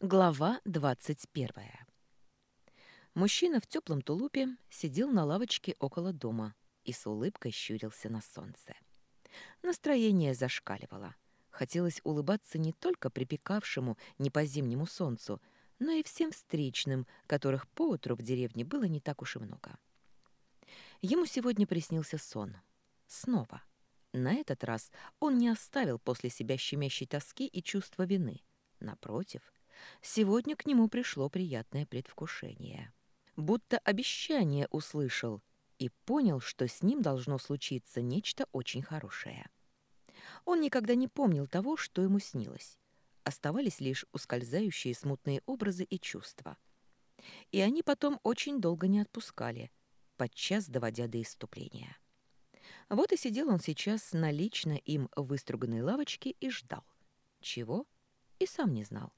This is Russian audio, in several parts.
Глава двадцать первая. Мужчина в теплом тулупе сидел на лавочке около дома и с улыбкой щурился на солнце. Настроение зашкаливало. Хотелось улыбаться не только припекавшему не по зимнему солнцу, но и всем встречным, которых поутру в деревне было не так уж и много. Ему сегодня приснился сон. Снова. На этот раз он не оставил после себя щемящей тоски и чувства вины. Напротив, Сегодня к нему пришло приятное предвкушение. Будто обещание услышал и понял, что с ним должно случиться нечто очень хорошее. Он никогда не помнил того, что ему снилось. Оставались лишь ускользающие смутные образы и чувства. И они потом очень долго не отпускали, подчас доводя до иступления. Вот и сидел он сейчас на лично им выструганной лавочке и ждал. Чего? И сам не знал.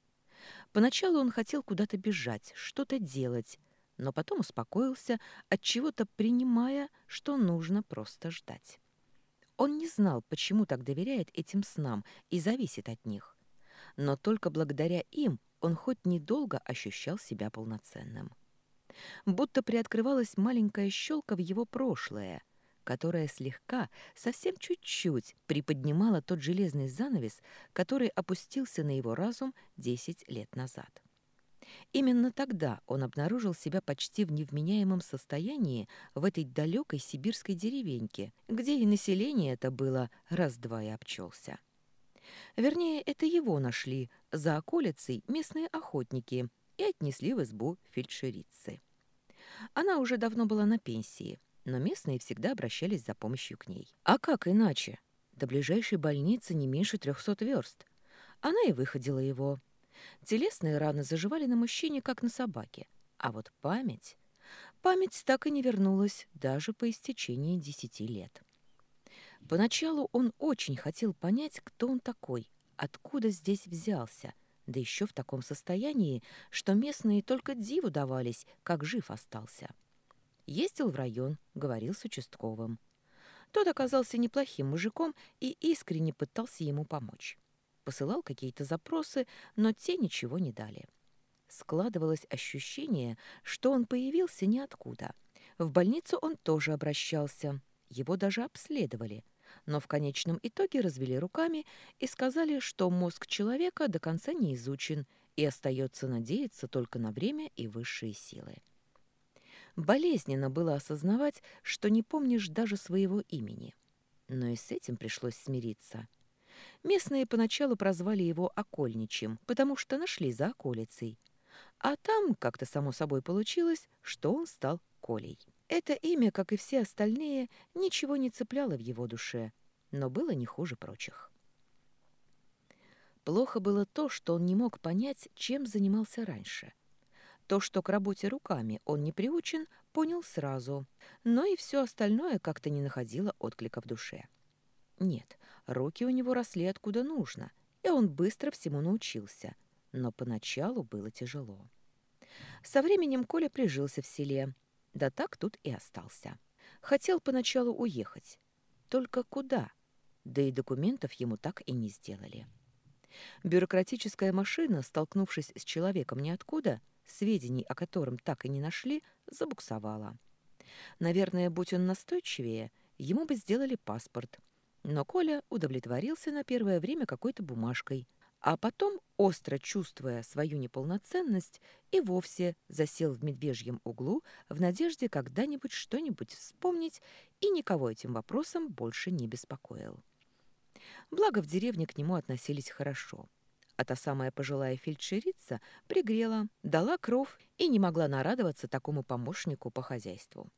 Поначалу он хотел куда-то бежать, что-то делать, но потом успокоился, от чего-то принимая, что нужно просто ждать. Он не знал, почему так доверяет этим снам и зависит от них. Но только благодаря им он хоть недолго ощущал себя полноценным. Будто приоткрывалась маленькая щелка в его прошлое — которая слегка, совсем чуть-чуть приподнимала тот железный занавес, который опустился на его разум десять лет назад. Именно тогда он обнаружил себя почти в невменяемом состоянии в этой далекой сибирской деревеньке, где и население это было раз-два и обчелся. Вернее, это его нашли за околицей местные охотники и отнесли в избу фельдшерицы. Она уже давно была на пенсии, но местные всегда обращались за помощью к ней. А как иначе? До ближайшей больницы не меньше трехсот верст. Она и выходила его. Телесные раны заживали на мужчине, как на собаке. А вот память... Память так и не вернулась даже по истечении десяти лет. Поначалу он очень хотел понять, кто он такой, откуда здесь взялся, да еще в таком состоянии, что местные только диву давались, как жив остался. — Ездил в район, говорил с участковым. Тот оказался неплохим мужиком и искренне пытался ему помочь. Посылал какие-то запросы, но те ничего не дали. Складывалось ощущение, что он появился ниоткуда. В больницу он тоже обращался, его даже обследовали, но в конечном итоге развели руками и сказали, что мозг человека до конца не изучен и остается надеяться только на время и высшие силы. Болезненно было осознавать, что не помнишь даже своего имени. Но и с этим пришлось смириться. Местные поначалу прозвали его Окольничем, потому что нашли за околицей. А там как-то само собой получилось, что он стал Колей. Это имя, как и все остальные, ничего не цепляло в его душе, но было не хуже прочих. Плохо было то, что он не мог понять, чем занимался раньше — то, что к работе руками он не приучен, понял сразу, но и все остальное как-то не находило отклика в душе. Нет, руки у него росли откуда нужно, и он быстро всему научился, но поначалу было тяжело. Со временем Коля прижился в селе, да так тут и остался. Хотел поначалу уехать. Только куда? Да и документов ему так и не сделали. Бюрократическая машина, столкнувшись с человеком ниоткуда, сведений о котором так и не нашли, забуксовала. Наверное, будь он настойчивее, ему бы сделали паспорт. Но Коля удовлетворился на первое время какой-то бумажкой, а потом, остро чувствуя свою неполноценность, и вовсе засел в медвежьем углу в надежде когда-нибудь что-нибудь вспомнить и никого этим вопросом больше не беспокоил. Благо в деревне к нему относились хорошо а та самая пожилая фельдшерица пригрела, дала кров и не могла нарадоваться такому помощнику по хозяйству.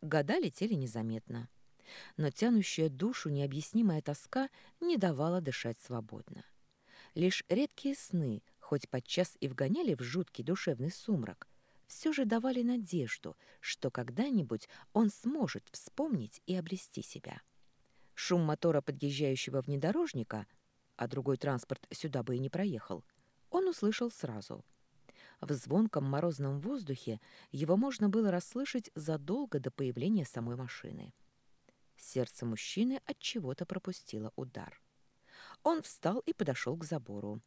Года летели незаметно, но тянущая душу необъяснимая тоска не давала дышать свободно. Лишь редкие сны, хоть подчас и вгоняли в жуткий душевный сумрак, все же давали надежду, что когда-нибудь он сможет вспомнить и обрести себя. Шум мотора подъезжающего внедорожника — а другой транспорт сюда бы и не проехал, он услышал сразу. В звонком морозном воздухе его можно было расслышать задолго до появления самой машины. Сердце мужчины от чего-то пропустило удар. Он встал и подошел к забору.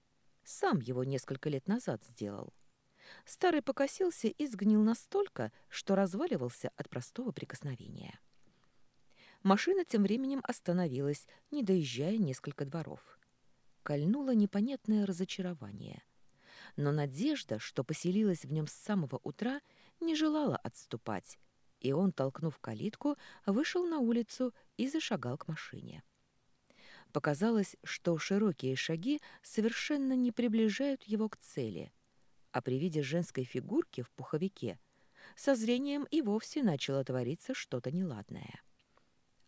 Сам его несколько лет назад сделал. Старый покосился и сгнил настолько, что разваливался от простого прикосновения. Машина тем временем остановилась, не доезжая несколько дворов. Кольнуло непонятное разочарование. Но надежда, что поселилась в нем с самого утра, не желала отступать, и он, толкнув калитку, вышел на улицу и зашагал к машине. Показалось, что широкие шаги совершенно не приближают его к цели, а при виде женской фигурки в пуховике со зрением и вовсе начало твориться что-то неладное.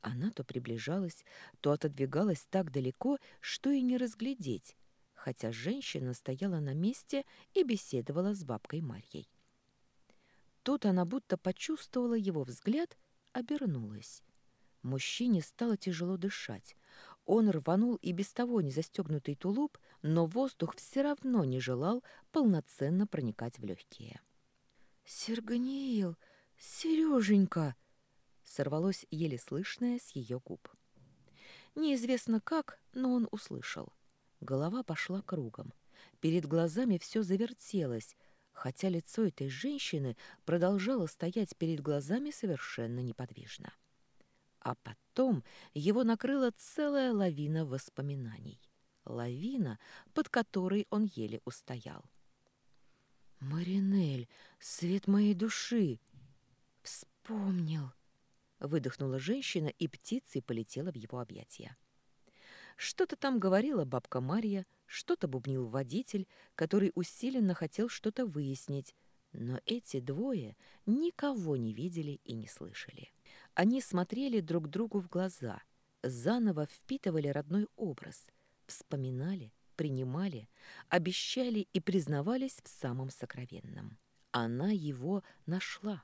Она то приближалась, то отодвигалась так далеко, что и не разглядеть, хотя женщина стояла на месте и беседовала с бабкой Марьей. Тут она будто почувствовала его взгляд, обернулась. Мужчине стало тяжело дышать. Он рванул и без того не застегнутый тулуп, но воздух все равно не желал полноценно проникать в легкие. «Серганиил! Сереженька!» Сорвалось еле слышное с ее губ. Неизвестно как, но он услышал. Голова пошла кругом. Перед глазами все завертелось, хотя лицо этой женщины продолжало стоять перед глазами совершенно неподвижно. А потом его накрыла целая лавина воспоминаний. Лавина, под которой он еле устоял. «Маринель, свет моей души!» «Вспомнил!» — выдохнула женщина, и птицей полетела в его объятия. Что-то там говорила бабка Марья, что-то бубнил водитель, который усиленно хотел что-то выяснить, но эти двое никого не видели и не слышали. Они смотрели друг другу в глаза, заново впитывали родной образ, вспоминали, принимали, обещали и признавались в самом сокровенном. Она его нашла,